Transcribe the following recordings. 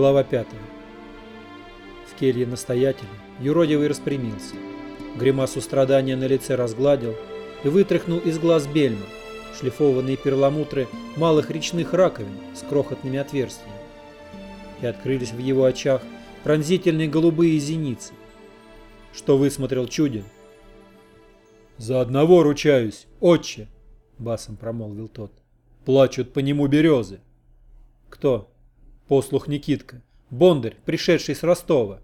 Глава 5. В келье настоятеля юродивый распрямился. Гримасу страдания на лице разгладил и вытряхнул из глаз бельма, шлифованные перламутры малых речных раковин с крохотными отверстиями. И открылись в его очах пронзительные голубые зеницы. Что высмотрел Чудин? «За одного ручаюсь, отче!» — басом промолвил тот. «Плачут по нему березы». «Кто?» Послух Никитка. Бондарь, пришедший с Ростова.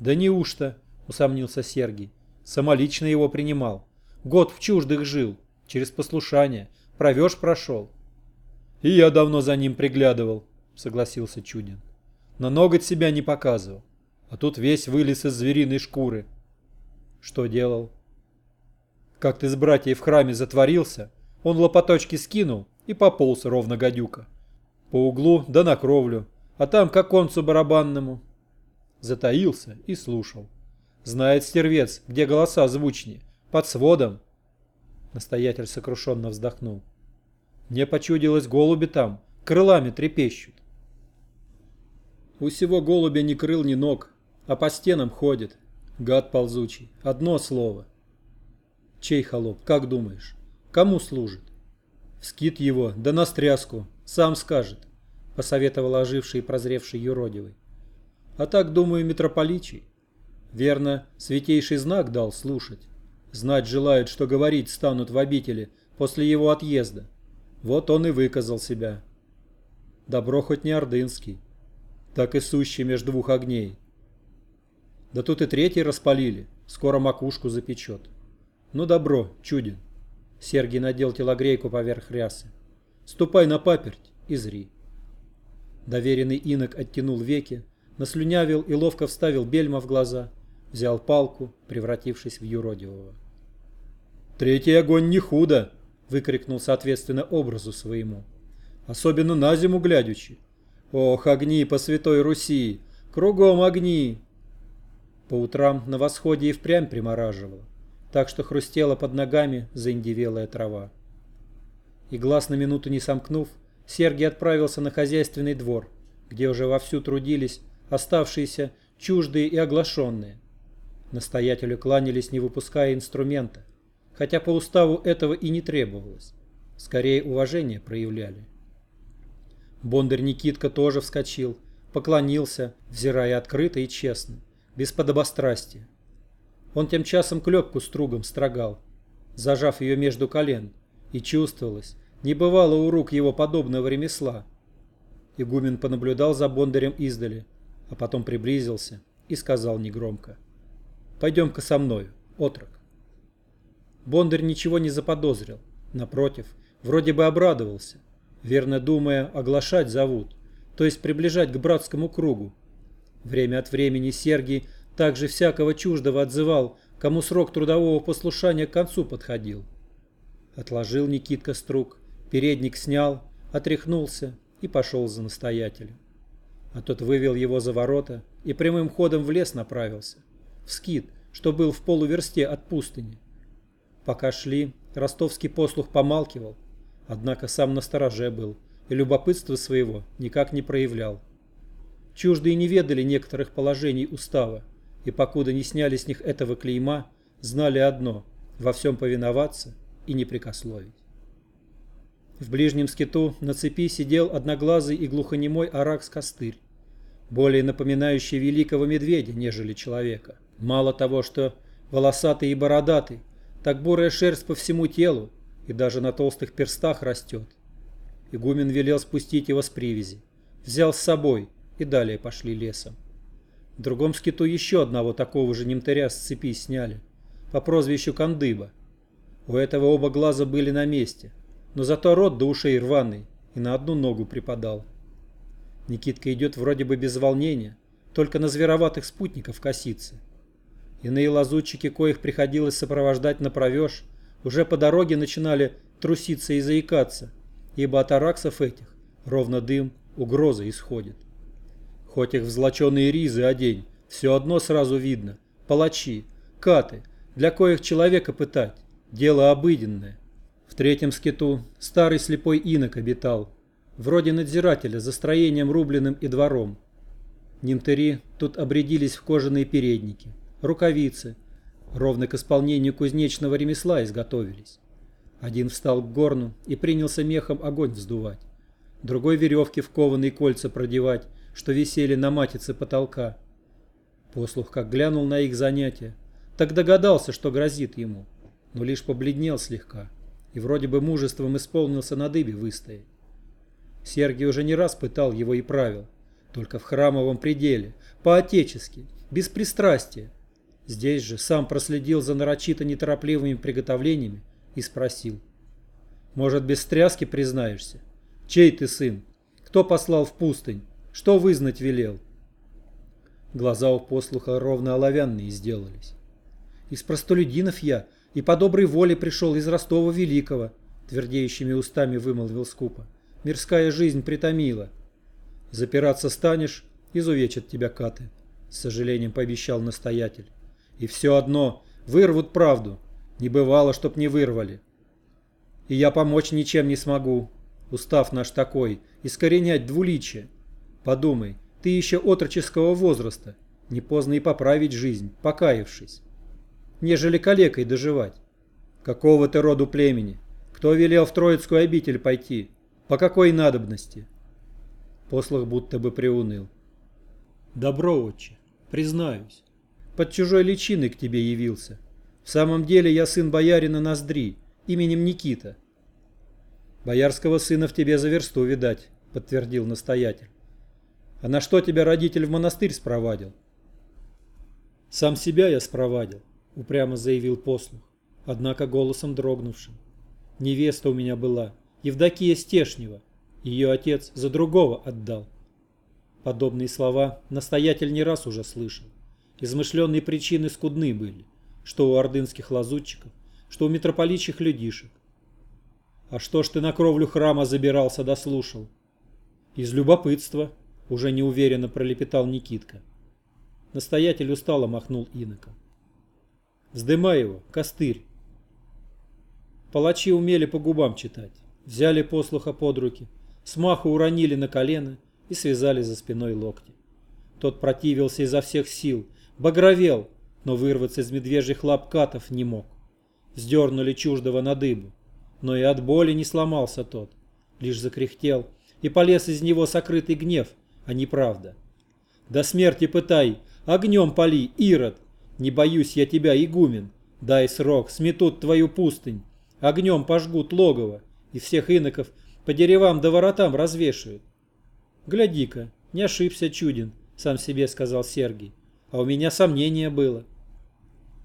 Да неужто, усомнился Сергий. Самолично его принимал. Год в чуждых жил, через послушание. Провеж прошел. И я давно за ним приглядывал, согласился Чудин. Но ноготь себя не показывал. А тут весь вылез из звериной шкуры. Что делал? Как ты с братьей в храме затворился, он лопаточки скинул и пополз ровно гадюка. По углу да на кровлю, а там к оконцу барабанному. Затаился и слушал. Знает стервец, где голоса звучнее, под сводом. Настоятель сокрушенно вздохнул. Мне почудилось, голуби там, крылами трепещут. У сего голубя ни крыл, ни ног, а по стенам ходит. Гад ползучий. Одно слово. Чей холоп, как думаешь? Кому служит? Скит его, да на стряску, сам скажет, посоветовал оживший и прозревший юродивый. А так, думаю, митрополичий. Верно, святейший знак дал слушать. Знать желает, что говорить станут в обители после его отъезда. Вот он и выказал себя. Добро хоть не ордынский, так и сущий между двух огней. Да тут и третий распалили, скоро макушку запечет. Ну добро, чуден. Сергий надел телогрейку поверх рясы. Ступай на паперть и зри. Доверенный инок оттянул веки, наслюнявил и ловко вставил бельма в глаза, взял палку, превратившись в юродивого. «Третий огонь не худо!» — выкрикнул соответственно образу своему. «Особенно на зиму глядячи. Ох, огни по святой Руси! Кругом огни!» По утрам на восходе и впрямь примораживало, так что хрустела под ногами заиндевелая трава и глаз на минуту не сомкнув, Сергий отправился на хозяйственный двор, где уже вовсю трудились оставшиеся чуждые и оглашенные. Настоятелю кланялись, не выпуская инструмента, хотя по уставу этого и не требовалось. Скорее уважение проявляли. Бондарь Никитка тоже вскочил, поклонился, взирая открыто и честно, без подобострастия. Он тем часом клепку стругом строгал, зажав ее между колен, и чувствовалось, не бывало у рук его подобного ремесла. Игумен понаблюдал за Бондарем издали, а потом приблизился и сказал негромко. «Пойдем-ка со мною, отрок». Бондарь ничего не заподозрил. Напротив, вроде бы обрадовался, верно думая, оглашать зовут, то есть приближать к братскому кругу. Время от времени Сергий также всякого чуждого отзывал, кому срок трудового послушания к концу подходил. Отложил Никитка струк, Передник снял, отряхнулся и пошел за настоятелем. А тот вывел его за ворота и прямым ходом в лес направился, в скит, что был в полуверсте от пустыни. Пока шли, ростовский послух помалкивал, однако сам на стороже был и любопытство своего никак не проявлял. Чуждые не ведали некоторых положений устава, и покуда не сняли с них этого клейма, знали одно – во всем повиноваться и не прикословить. В ближнем скиту на цепи сидел одноглазый и глухонемой аракс-костырь, более напоминающий великого медведя, нежели человека. Мало того, что волосатый и бородатый, так бурая шерсть по всему телу и даже на толстых перстах растет. Игумен велел спустить его с привязи, взял с собой и далее пошли лесом. В другом скиту еще одного такого же немтыря с цепи сняли, по прозвищу Кандыба. У этого оба глаза были на месте – но зато рот до ушей рваный и на одну ногу припадал. Никитка идет вроде бы без волнения, только на звероватых спутников косится. Иные лазутчики, коих приходилось сопровождать на провеж, уже по дороге начинали труситься и заикаться, ибо от араксов этих ровно дым, угроза исходит. Хоть их в злоченые ризы одень, все одно сразу видно. Палачи, каты, для коих человека пытать, дело обыденное. В третьем скиту старый слепой инок обитал, вроде надзирателя за строением рубленым и двором, Немтыри тут обрядились в кожаные передники, рукавицы, ровно к исполнению кузнечного ремесла изготовились. Один встал к горну и принялся мехом огонь вздувать, другой веревки в кованые кольца продевать, что висели на матице потолка. Послух как глянул на их занятия, так догадался, что грозит ему, но лишь побледнел слегка и вроде бы мужеством исполнился на дыбе выстоять. Сергий уже не раз пытал его и правил, только в храмовом пределе, по-отечески, без пристрастия. Здесь же сам проследил за нарочито неторопливыми приготовлениями и спросил. «Может, без тряски признаешься? Чей ты сын? Кто послал в пустынь? Что вызнать велел?» Глаза у послуха ровно оловянные сделались. «Из простолюдинов я, и по доброй воле пришел из Ростова Великого», твердеющими устами вымолвил скупо. «Мирская жизнь притомила». Запираться станешь, изувечат тебя каты, с сожалением пообещал настоятель. И все одно, вырвут правду. Не бывало, чтоб не вырвали. И я помочь ничем не смогу. Устав наш такой, искоренять двуличие. Подумай, ты еще отроческого возраста. Не поздно и поправить жизнь, покаявшись. Нежели калекой доживать. Какого ты роду племени? Кто велел в Троицкую обитель пойти? По какой надобности? Послах будто бы приуныл. «Добро, отче, признаюсь. Под чужой личиной к тебе явился. В самом деле я сын боярина Ноздри, именем Никита». «Боярского сына в тебе за версту, видать», — подтвердил настоятель. «А на что тебя родитель в монастырь спровадил?» «Сам себя я спровадил», — упрямо заявил послух, однако голосом дрогнувшим. «Невеста у меня была, Евдокия Стешнева, ее отец за другого отдал. Подобные слова настоятель не раз уже слышал. Измышленные причины скудны были, что у ордынских лазутчиков, что у митрополичьих людишек. А что ж ты на кровлю храма забирался дослушал? Из любопытства, уже неуверенно пролепетал Никитка. Настоятель устало махнул инока. Вздымай его, костырь. Палачи умели по губам читать. Взяли послуха под руки, Смаху уронили на колено и связали за спиной локти. Тот противился изо всех сил, багровел, но вырваться из медвежьих лап катов не мог. Сдернули чуждого на дыбу, но и от боли не сломался тот, лишь закряхтел, и полез из него сокрытый гнев, а не правда. До смерти пытай, огнем пали, Ирод, не боюсь я тебя, игумен, дай срок, сметут твою пустынь, огнем пожгут логово, и всех иноков по деревам да воротам развешивают. Гляди-ка, не ошибся Чудин, сам себе сказал Сергий. А у меня сомнение было.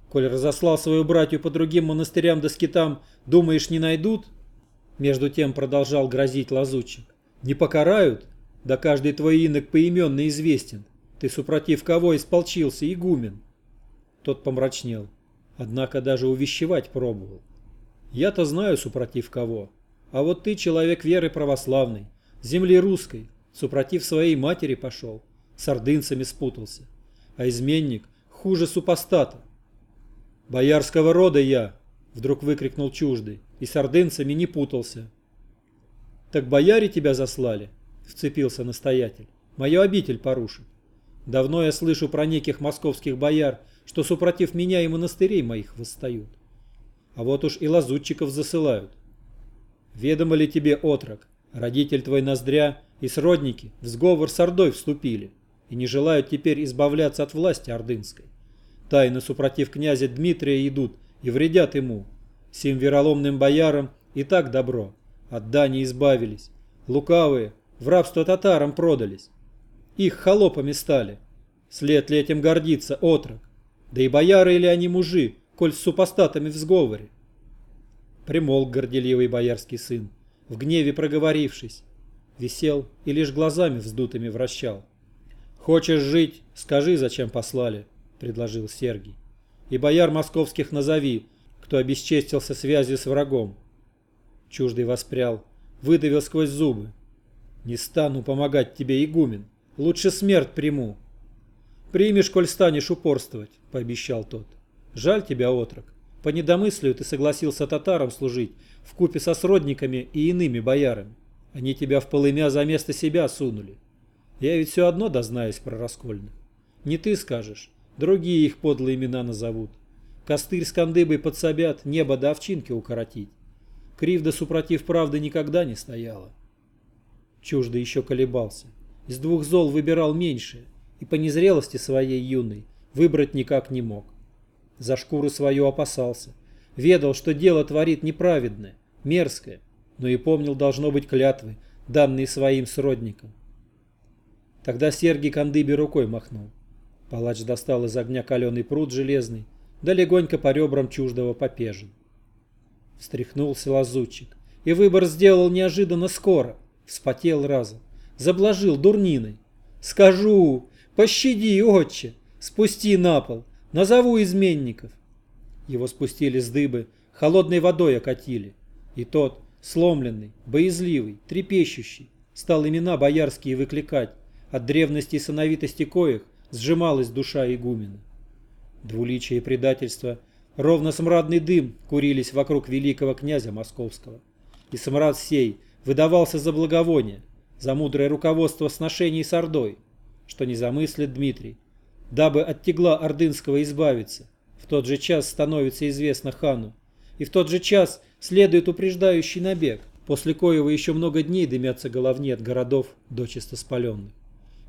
Коль разослал свою братью по другим монастырям да скитам, думаешь, не найдут? Между тем продолжал грозить лазутчик. Не покарают? Да каждый твой инок поименно известен. Ты супротив кого исполчился, игумен? Тот помрачнел. Однако даже увещевать пробовал. Я-то знаю, супротив кого. А вот ты человек веры православной, земли русской, супротив своей матери пошел, с ордынцами спутался. А изменник хуже супостата. «Боярского рода я!» — вдруг выкрикнул чуждый, и с ордынцами не путался. «Так бояре тебя заслали?» — вцепился настоятель. «Мою обитель порушит. Давно я слышу про неких московских бояр, что супротив меня и монастырей моих восстают. А вот уж и лазутчиков засылают. Ведомо ли тебе, отрок, родитель твой Ноздря и сродники в сговор с Ордой вступили и не желают теперь избавляться от власти ордынской. Тайно супротив князя Дмитрия идут и вредят ему. Сим вероломным боярам и так добро. От дани избавились. Лукавые в рабство татарам продались. Их холопами стали. След ли этим гордиться, отрок? Да и бояры или они мужи, коль с супостатами в сговоре? Примолк горделивый боярский сын, в гневе проговорившись. Висел и лишь глазами вздутыми вращал. «Хочешь жить? Скажи, зачем послали», — предложил Сергий. «И бояр московских назови, кто обесчестился связью с врагом». Чуждый воспрял, выдавил сквозь зубы. «Не стану помогать тебе, игумен, лучше смерть приму». «Примешь, коль станешь упорствовать», — пообещал тот. «Жаль тебя, отрок. По недомыслию ты согласился татарам служить, в купе со сродниками и иными боярами. Они тебя в полымя за место себя сунули. Я ведь все одно дознаюсь про Раскольных. Не ты скажешь, другие их подлые имена назовут. Костырь с кандыбой подсобят, небо до овчинки укоротить. Кривда супротив правды никогда не стояла. Чуждо еще колебался. Из двух зол выбирал меньшее, и по незрелости своей юной выбрать никак не мог. За шкуру свою опасался. Ведал, что дело творит неправедное, мерзкое, но и помнил, должно быть, клятвы, данные своим сродникам. Тогда Сергий Кандыбе рукой махнул. Палач достал из огня каленый пруд железный, да легонько по ребрам чуждого попежен. Встряхнулся лазутчик, и выбор сделал неожиданно скоро, вспотел разом, заблажил дурниной. «Скажу, пощади, отче, спусти на пол, назову изменников». Его спустили с дыбы, холодной водой окатили, и тот, сломленный, боязливый, трепещущий, стал имена боярские выкликать, от древности и сыновитости коих сжималась душа игумена. Двуличие и предательство, ровно смрадный дым курились вокруг великого князя московского. И смрад сей выдавался за благовоние, за мудрое руководство сношений с Ордой, что не замыслит Дмитрий, дабы от тегла ордынского избавиться, в тот же час становится известно хану, и в тот же час следует упреждающий набег, после коего еще много дней дымятся головни от городов дочисто спаленных.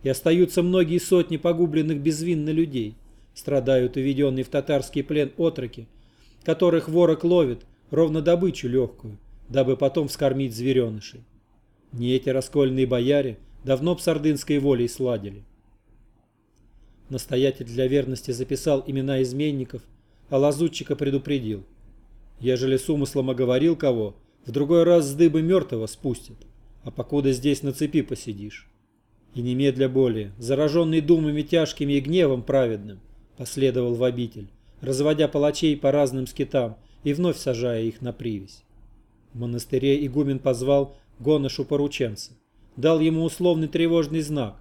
И остаются многие сотни погубленных безвинно людей, страдают уведенные в татарский плен отроки, которых ворог ловит, ровно добычу легкую, дабы потом вскормить зверенышей. Не эти раскольные бояре давно б с ордынской волей сладили. Настоятель для верности записал имена изменников, а лазутчика предупредил – Ежели с умыслом оговорил кого, в другой раз с дыбы мертвого спустят, а покуда здесь на цепи посидишь. И немедля более, зараженный думами тяжкими и гневом праведным, последовал в обитель, разводя палачей по разным скитам и вновь сажая их на привязь. В монастыре игумен позвал гоношу порученца, дал ему условный тревожный знак,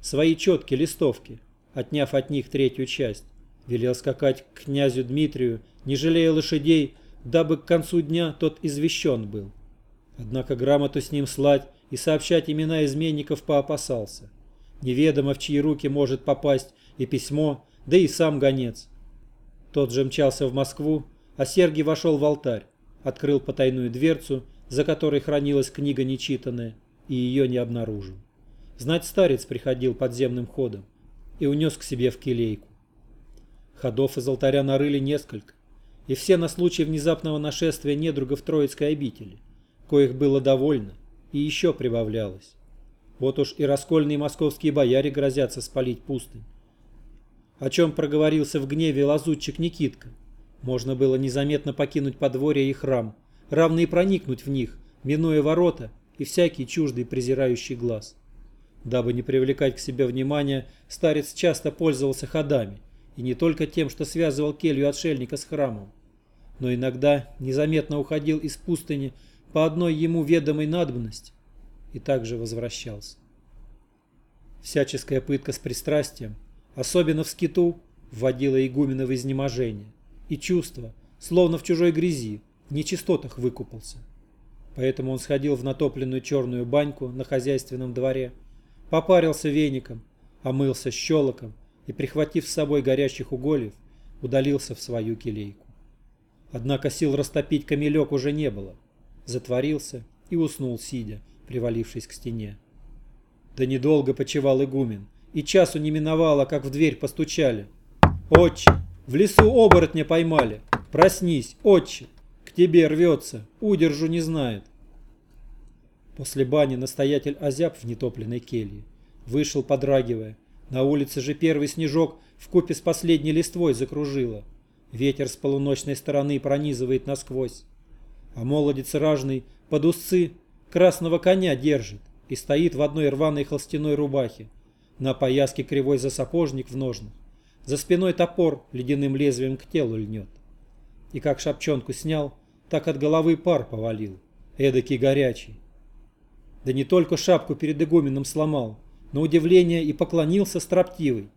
свои четкие листовки, отняв от них третью часть, велел скакать к князю Дмитрию, не жалея лошадей, дабы к концу дня тот извещен был. Однако грамоту с ним слать и сообщать имена изменников поопасался. Неведомо в чьи руки может попасть и письмо, да и сам гонец. Тот же мчался в Москву, а Сергий вошел в алтарь, открыл потайную дверцу, за которой хранилась книга нечитанная, и ее не обнаружил. Знать старец приходил подземным ходом и унес к себе в келейку. Ходов из алтаря нарыли несколько, и все на случай внезапного нашествия недругов Троицкой обители, коих было довольно, и еще прибавлялось. Вот уж и раскольные московские бояре грозятся спалить пустынь. О чем проговорился в гневе лазутчик Никитка. Можно было незаметно покинуть подворье и храм, равно и проникнуть в них, минуя ворота и всякий чуждый презирающий глаз. Дабы не привлекать к себе внимания, старец часто пользовался ходами, и не только тем, что связывал келью отшельника с храмом, но иногда незаметно уходил из пустыни по одной ему ведомой надобности и также возвращался. Всяческая пытка с пристрастием, особенно в скиту, вводила игумена в изнеможение, и чувство, словно в чужой грязи, в нечистотах выкупался. Поэтому он сходил в натопленную черную баньку на хозяйственном дворе, попарился веником, омылся щелоком и, прихватив с собой горящих угольев, удалился в свою келейку. Однако сил растопить камелек уже не было. Затворился и уснул, сидя, привалившись к стене. Да недолго почевал игумен, и часу не миновало, как в дверь постучали. «Отче, в лесу оборотня поймали! Проснись, отче! К тебе рвется, удержу не знает!» После бани настоятель озяб в нетопленной келье. Вышел, подрагивая, на улице же первый снежок в купе с последней листвой закружило. Ветер с полуночной стороны пронизывает насквозь. А молодец ражный под усы красного коня держит и стоит в одной рваной холстяной рубахе. На пояске кривой засапожник в ножнах. За спиной топор ледяным лезвием к телу льнет. И как шапчонку снял, так от головы пар повалил, эдакий горячий. Да не только шапку перед игуменом сломал, на удивление и поклонился строптивый.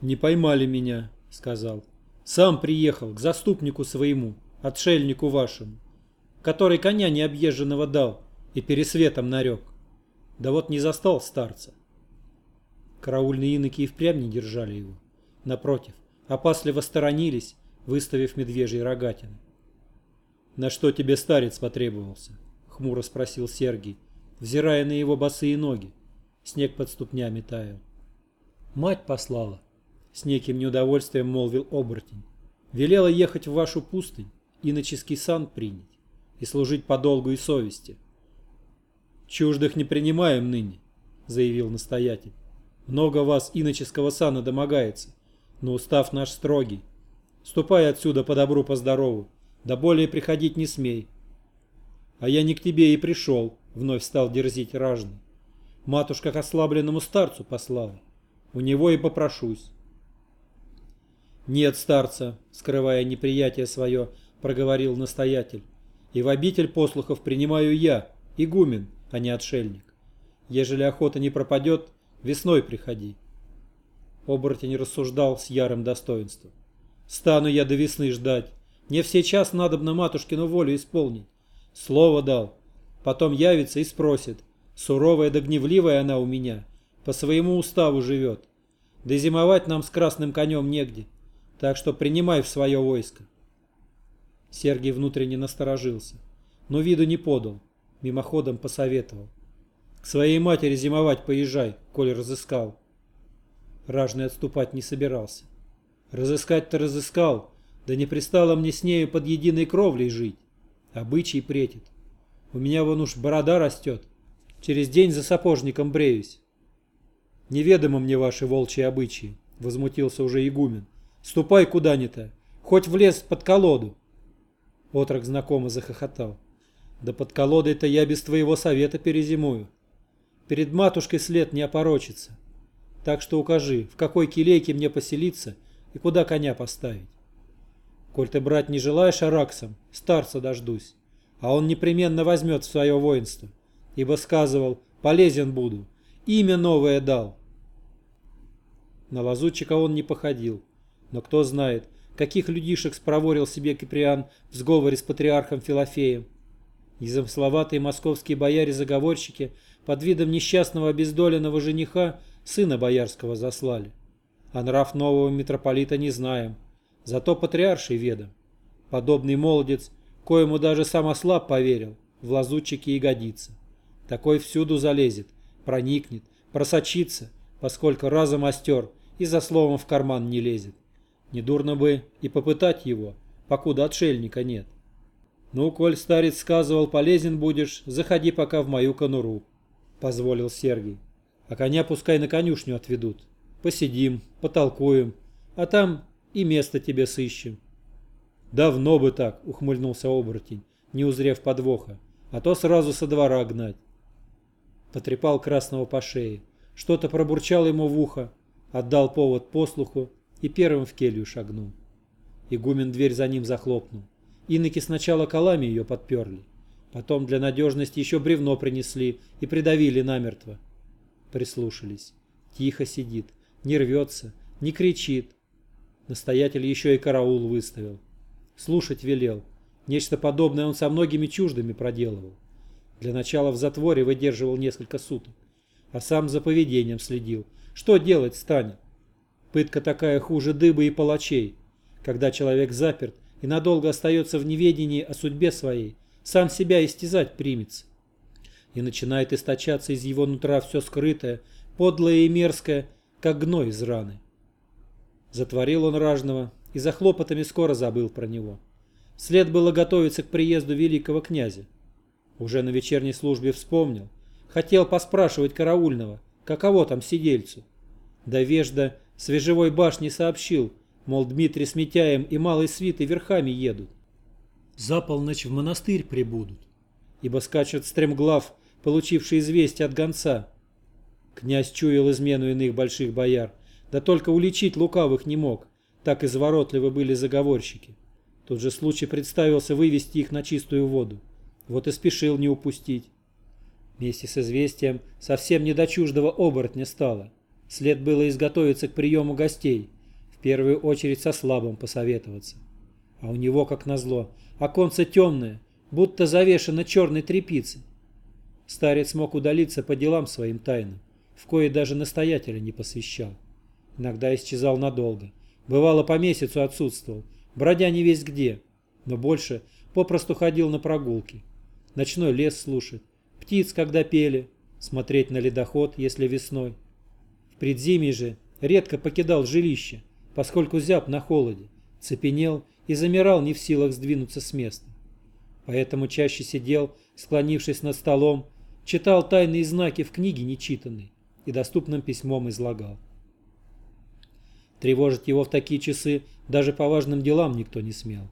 «Не поймали меня», — сказал. «Сам приехал к заступнику своему, отшельнику вашему, который коня необъезженного дал и пересветом нарек. Да вот не застал старца. Караульные иноки и впрямь не держали его. Напротив, опасливо сторонились, выставив медвежьи рогатины. «На что тебе старец потребовался?» — хмуро спросил Сергий, взирая на его босые ноги. Снег под ступнями таял. «Мать послала», — с неким неудовольствием молвил оборотень. «Велела ехать в вашу пустынь, иноческий сан принять и служить по долгу и совести». «Чуждых не принимаем ныне», — заявил настоятель. «Много вас иноческого сана домогается, но устав наш строгий. Ступай отсюда по добру, по здорову, да более приходить не смей». «А я не к тебе и пришел», — вновь стал дерзить ражный. «Матушка к ослабленному старцу послала. У него и попрошусь». «Нет, старца», — скрывая неприятие свое, проговорил настоятель. «И в обитель послухов принимаю я, игумен, а не отшельник. Ежели охота не пропадет, весной приходи. Оборотень рассуждал с ярым достоинством. Стану я до весны ждать. Мне все час надобно матушкину волю исполнить. Слово дал. Потом явится и спросит. Суровая да гневливая она у меня. По своему уставу живет. Да зимовать нам с красным конем негде. Так что принимай в свое войско. Сергий внутренне насторожился, но виду не подал мимоходом посоветовал. К своей матери зимовать поезжай, коль разыскал. Ражный отступать не собирался. Разыскать-то разыскал, да не пристало мне с нею под единой кровлей жить. Обычай претит. У меня вон уж борода растет. Через день за сапожником бреюсь. Неведомо мне ваши волчьи обычаи, возмутился уже игумен. Ступай куда-нибудь, хоть в лес под колоду. Отрок знакомо захохотал. Да под колодой-то я без твоего совета перезимую. Перед матушкой след не опорочится. Так что укажи, в какой келейке мне поселиться и куда коня поставить. Коль ты брать не желаешь Араксом, старца дождусь, а он непременно возьмет в свое воинство, ибо сказывал, полезен буду, имя новое дал. На лазутчика он не походил, но кто знает, каких людишек спроворил себе Киприан в сговоре с патриархом Филофеем. Незамысловатые московские бояре-заговорщики под видом несчастного обездоленного жениха сына боярского заслали. А нрав нового митрополита не знаем, зато патриарший ведом. Подобный молодец, коему даже сам ослаб поверил, в лазутчике и годится. Такой всюду залезет, проникнет, просочится, поскольку разом остер и за словом в карман не лезет. Недурно бы и попытать его, покуда отшельника нет. «Ну, коль старец сказывал, полезен будешь, заходи пока в мою конуру», — позволил Сергий. «А коня пускай на конюшню отведут. Посидим, потолкуем, а там и место тебе сыщем». «Давно бы так», — ухмыльнулся оборотень, не узрев подвоха, «а то сразу со двора гнать». Потрепал красного по шее, что-то пробурчал ему в ухо, отдал повод послуху и первым в келью шагнул. Игумен дверь за ним захлопнул. Иноки сначала колами ее подперли, потом для надежности еще бревно принесли и придавили намертво. Прислушались. Тихо сидит, не рвется, не кричит. Настоятель еще и караул выставил. Слушать велел. Нечто подобное он со многими чуждыми проделывал. Для начала в затворе выдерживал несколько суток, а сам за поведением следил. Что делать станет? Пытка такая хуже дыбы и палачей. Когда человек заперт, и надолго остается в неведении о судьбе своей, сам себя истязать примется. И начинает источаться из его нутра все скрытое, подлое и мерзкое, как гной из раны. Затворил он ражного и за хлопотами скоро забыл про него. След было готовиться к приезду великого князя. Уже на вечерней службе вспомнил. Хотел поспрашивать караульного, каково там сидельцу. Да вежда с вежевой башни сообщил, Мол, Дмитрий с Митяем и малой свитой верхами едут. За полночь в монастырь прибудут, ибо скачет стремглав, получивший известие от гонца. Князь чуял измену иных больших бояр, да только уличить лукавых не мог, так изворотливы были заговорщики. Тут же случай представился вывести их на чистую воду. Вот и спешил не упустить. Вместе с известием совсем не до чуждого оборотня стало. След было изготовиться к приему гостей – первую очередь со слабым посоветоваться. А у него, как назло, оконце темное, будто завешено черной тряпицей. старец мог удалиться по делам своим тайным, в кое даже настоятеля не посвящал. Иногда исчезал надолго. Бывало, по месяцу отсутствовал, бродя не весь где, но больше попросту ходил на прогулки. Ночной лес слушать, птиц, когда пели, смотреть на ледоход, если весной. В предзимье же редко покидал жилище, поскольку зяб на холоде, цепенел и замирал не в силах сдвинуться с места. Поэтому чаще сидел, склонившись над столом, читал тайные знаки в книге нечитанной и доступным письмом излагал. Тревожить его в такие часы даже по важным делам никто не смел.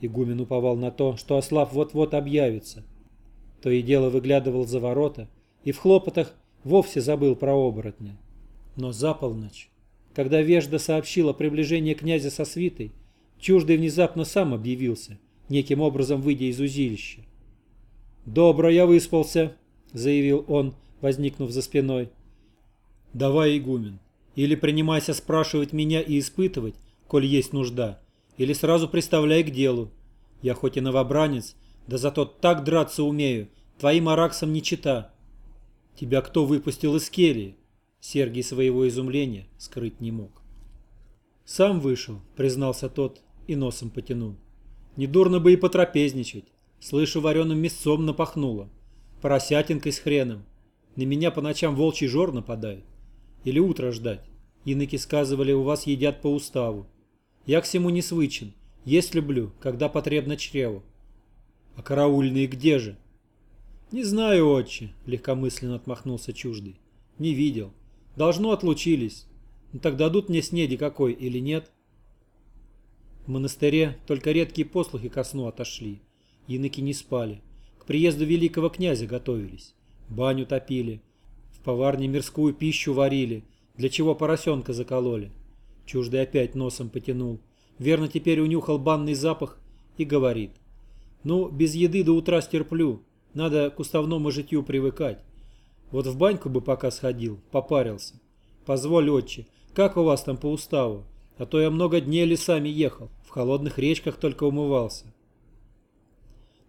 Игумен уповал на то, что Ослав вот-вот объявится. То и дело выглядывал за ворота и в хлопотах вовсе забыл про оборотня. Но за полночь, когда Вежда сообщила приближение князя со свитой, чуждый внезапно сам объявился, неким образом выйдя из узилища. «Добро, я выспался», — заявил он, возникнув за спиной. «Давай, игумен, или принимайся спрашивать меня и испытывать, коль есть нужда, или сразу приставляй к делу. Я хоть и новобранец, да зато так драться умею, твоим араксам не чита. Тебя кто выпустил из келии? Сергий своего изумления скрыть не мог. Сам вышел, признался тот и носом потянул. Недурно бы и потрапезничать. Слышу, вареным мясцом напахнуло. Поросятинкой с хреном. На меня по ночам волчий жор нападает. Или утро ждать. Иноки сказывали, у вас едят по уставу. Я к всему не свычен. Есть люблю, когда потребно чреву. А караульные где же? Не знаю, отче, легкомысленно отмахнулся чуждый. Не видел. Должно отлучились. Ну так дадут мне снеди какой или нет? В монастыре только редкие послухи ко сну отошли. Иноки не спали. К приезду великого князя готовились. Баню топили. Поварне мирскую пищу варили для чего поросенка закололи? Чуждый опять носом потянул. Верно, теперь унюхал банный запах и говорит. Ну, без еды до утра стерплю. Надо к уставному житью привыкать. Вот в баньку бы пока сходил, попарился. Позволь, отче, как у вас там по уставу? А то я много дней лесами ехал, в холодных речках только умывался.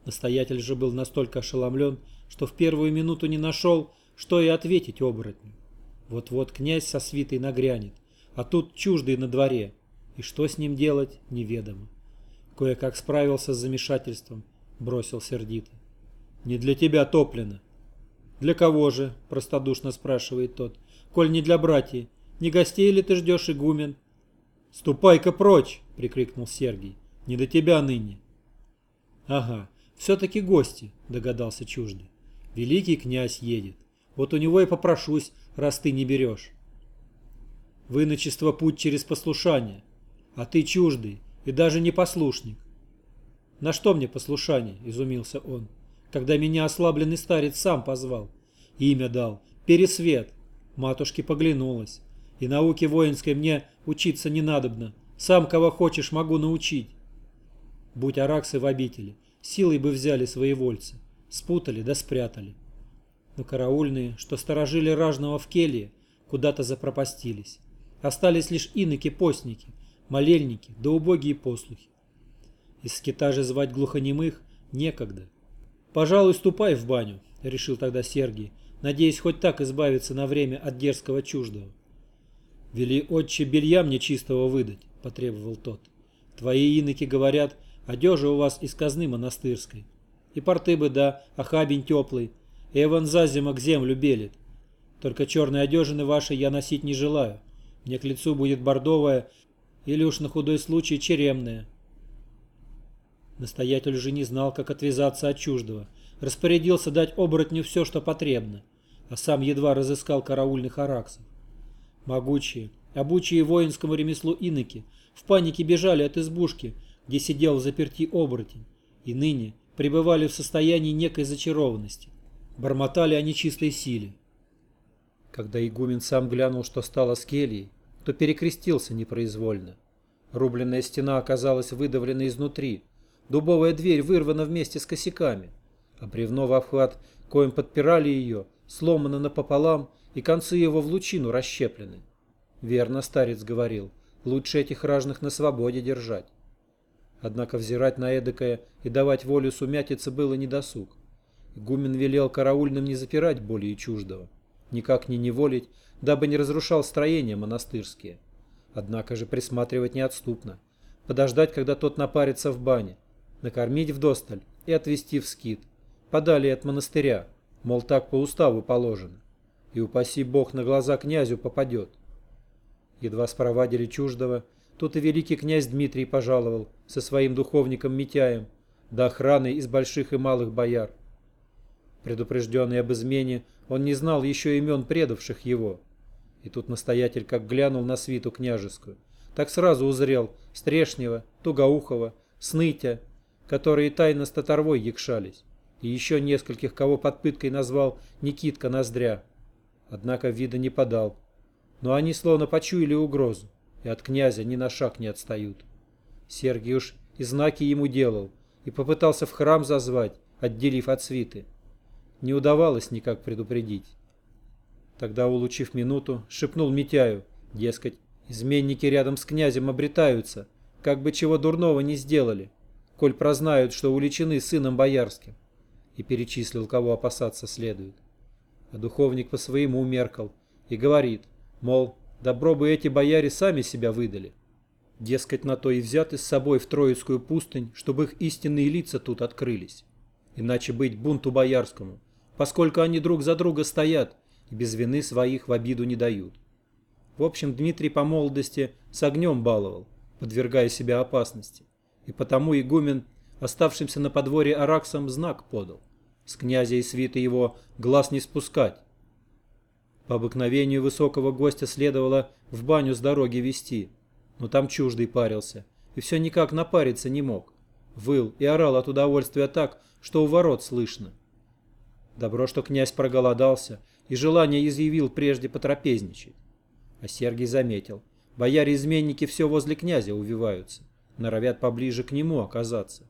Настоятель же был настолько ошеломлен, что в первую минуту не нашел, что и ответить оборотню. Вот-вот князь со свитой нагрянет, а тут чуждый на дворе. И что с ним делать, неведомо. Кое-как справился с замешательством, бросил сердито. «Не для тебя топлено». «Для кого же?» – простодушно спрашивает тот. «Коль не для братьев, не гостей ли ты ждешь, игумен?» «Ступай-ка прочь!» – прикрикнул Сергий. «Не до тебя ныне». «Ага, все-таки гости», – догадался чуждый. «Великий князь едет. Вот у него и попрошусь, раз ты не берешь. Выночество путь через послушание, а ты чуждый и даже не послушник. На что мне послушание, изумился он, когда меня ослабленный старец сам позвал. Имя дал, Пересвет. Матушке поглянулась. И науке воинской мне учиться не надобно. Сам кого хочешь могу научить. Будь араксы в обители, силой бы взяли свои вольцы, спутали да спрятали но караульные, что сторожили ражного в келье, куда-то запропастились. Остались лишь иноки-постники, молельники да убогие послухи. Из скита звать глухонемых некогда. «Пожалуй, ступай в баню», — решил тогда Сергий, надеясь хоть так избавиться на время от дерзкого чуждого. «Вели отче белья мне чистого выдать», — потребовал тот. «Твои иноки говорят, одежа у вас из казны монастырской. И порты бы, да, а хабень теплый, Эван зазимок землю белит. Только черные одежины ваши я носить не желаю. Мне к лицу будет бордовая или уж на худой случай черемная. Настоятель же не знал, как отвязаться от чуждого. Распорядился дать оборотню все, что потребно, а сам едва разыскал караульных араксов. Могучие, обучие воинскому ремеслу иноки, в панике бежали от избушки, где сидел в заперти оборотень, и ныне пребывали в состоянии некой зачарованности. Бормотали они чистой силе. Когда игумен сам глянул, что стало с кельей, то перекрестился непроизвольно. Рубленная стена оказалась выдавлена изнутри, дубовая дверь вырвана вместе с косяками, а бревно в обхват, коим подпирали ее, сломано напополам, и концы его в лучину расщеплены. Верно старец говорил, лучше этих ражных на свободе держать. Однако взирать на эдакое и давать волю сумятице было недосуг. Игумен велел караульным не запирать более чуждого, никак не неволить, дабы не разрушал строения монастырские. Однако же присматривать неотступно, подождать, когда тот напарится в бане, накормить вдосталь и отвезти в скит, подали от монастыря, мол, так по уставу положено, и упаси бог на глаза князю попадет. Едва спровадили чуждого, тут и великий князь Дмитрий пожаловал со своим духовником Митяем, до охраны из больших и малых бояр. Предупрежденный об измене, он не знал еще имен предавших его. И тут настоятель как глянул на свиту княжескую, так сразу узрел Стрешнева, Тугоухова, Снытя, которые тайно с Татарвой якшались, и еще нескольких, кого под пыткой назвал Никитка Ноздря. Однако вида не подал. Но они словно почуяли угрозу, и от князя ни на шаг не отстают. Сергий уж и знаки ему делал, и попытался в храм зазвать, отделив от свиты не удавалось никак предупредить. Тогда, улучив минуту, шепнул Митяю, дескать, изменники рядом с князем обретаются, как бы чего дурного не сделали, коль прознают, что уличены сыном боярским, и перечислил, кого опасаться следует. А духовник по своему умеркал и говорит, мол, добро бы эти бояре сами себя выдали. Дескать, на то и взяты с собой в Троицкую пустынь, чтобы их истинные лица тут открылись. Иначе быть бунту боярскому, поскольку они друг за друга стоят и без вины своих в обиду не дают. В общем, Дмитрий по молодости с огнем баловал, подвергая себя опасности, и потому игумен, оставшимся на подворье Араксом, знак подал. С князя и свиты его глаз не спускать. По обыкновению высокого гостя следовало в баню с дороги вести, но там чуждый парился, и все никак напариться не мог. Выл и орал от удовольствия так, что у ворот слышно. Добро, что князь проголодался и желание изъявил прежде потрапезничать. А Сергий заметил, бояре-изменники все возле князя увиваются, норовят поближе к нему оказаться.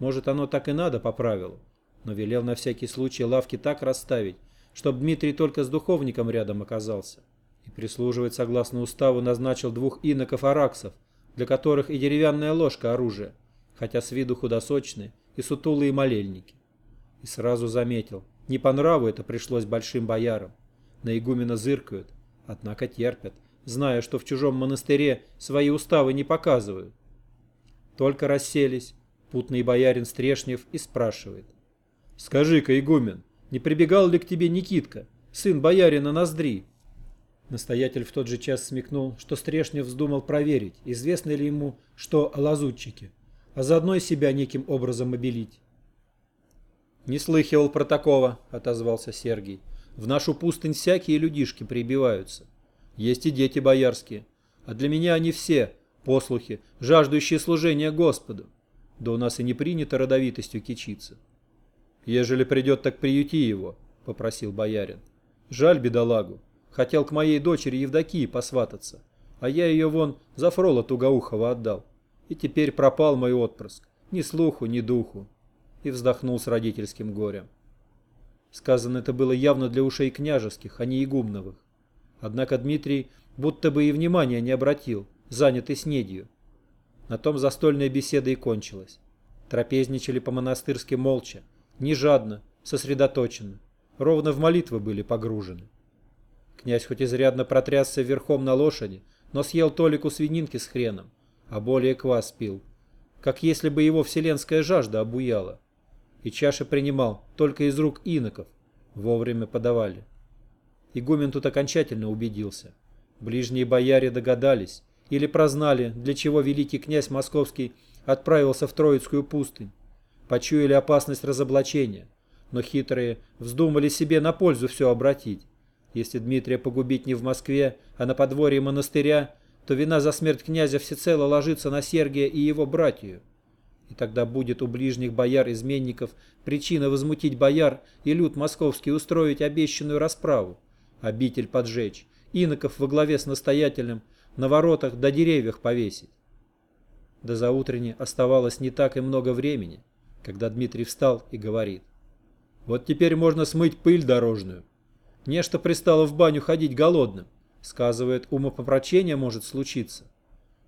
Может, оно так и надо по правилу, но велел на всякий случай лавки так расставить, чтобы Дмитрий только с духовником рядом оказался. И прислуживать согласно уставу назначил двух иноков-араксов, для которых и деревянная ложка оружие, хотя с виду худосочные и сутулые молельники. И сразу заметил, не по нраву это пришлось большим боярам. На игумена зыркают, однако терпят, зная, что в чужом монастыре свои уставы не показывают. Только расселись, путный боярин Стрешнев и спрашивает. «Скажи-ка, игумен, не прибегал ли к тебе Никитка, сын боярина Ноздри?» Настоятель в тот же час смекнул, что Стрешнев вздумал проверить, известно ли ему, что о лазутчике, а заодно и себя неким образом обелить. «Не слыхивал про такого», — отозвался Сергий. «В нашу пустынь всякие людишки прибиваются. Есть и дети боярские. А для меня они все, послухи, жаждущие служения Господу. Да у нас и не принято родовитостью кичиться». «Ежели придет, так приюти его», — попросил боярин. «Жаль бедолагу. Хотел к моей дочери Евдокии посвататься, а я ее вон за Фрола Тугоухова отдал. И теперь пропал мой отпрыск. Ни слуху, ни духу и вздохнул с родительским горем. Сказано это было явно для ушей княжеских, а не игумновых. Однако Дмитрий будто бы и внимания не обратил, занятый снедью. На том застольная беседа и кончилась. Трапезничали по-монастырски молча, не жадно, сосредоточенно, ровно в молитвы были погружены. Князь хоть изрядно протрясся верхом на лошади, но съел толику свининки с хреном, а более квас пил, как если бы его вселенская жажда обуяла и чаши принимал только из рук иноков, вовремя подавали. Игумен тут окончательно убедился. Ближние бояре догадались или прознали, для чего великий князь московский отправился в Троицкую пустынь. Почуяли опасность разоблачения, но хитрые вздумали себе на пользу все обратить. Если Дмитрия погубить не в Москве, а на подворье монастыря, то вина за смерть князя всецело ложится на Сергия и его братью. И тогда будет у ближних бояр-изменников причина возмутить бояр и люд московский устроить обещанную расправу, обитель поджечь, иноков во главе с настоятелем на воротах до деревьях повесить. До заутренне оставалось не так и много времени, когда Дмитрий встал и говорит. «Вот теперь можно смыть пыль дорожную. Нечто пристало в баню ходить голодным. Сказывает, умопопрочение может случиться.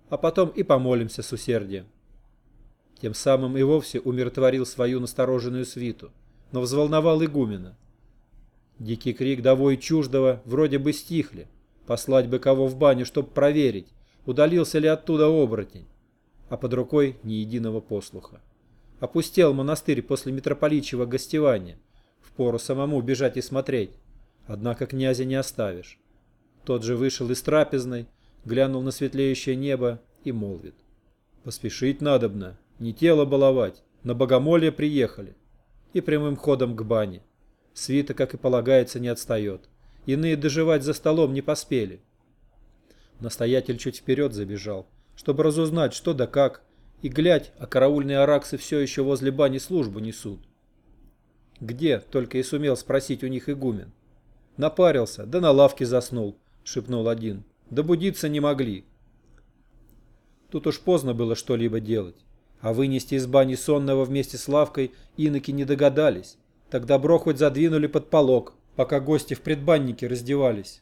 А потом и помолимся с усердием». Тем самым и вовсе умиротворил свою настороженную свиту, но взволновал игумена. Дикий крик довой чуждого вроде бы стихли. Послать бы кого в баню, чтоб проверить, удалился ли оттуда оборотень. А под рукой ни единого послуха. Опустел монастырь после митрополичьего гостевания. Впору самому бежать и смотреть. Однако князя не оставишь. Тот же вышел из трапезной, глянул на светлеющее небо и молвит. Поспешить надобно, не тело баловать, на богомолье приехали. И прямым ходом к бане. Свита, как и полагается, не отстает. Иные доживать за столом не поспели. Настоятель чуть вперед забежал, чтобы разузнать, что да как, и глядь, а караульные араксы все еще возле бани службу несут. «Где?» — только и сумел спросить у них игумен. «Напарился, да на лавке заснул», — шепнул один. «Да будиться не могли». Тут уж поздно было что-либо делать, а вынести из бани сонного вместе с лавкой иноки не догадались. Тогда добро хоть задвинули под полог, пока гости в предбаннике раздевались.